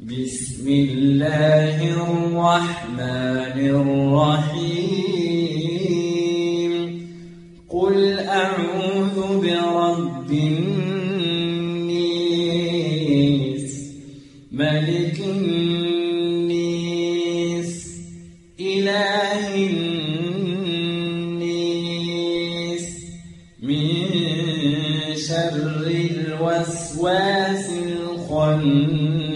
بسم الله الرحمن الرحيم. قل أعوذ برب النيس ملك النيس إله النيس. من شر الوسواس الخناس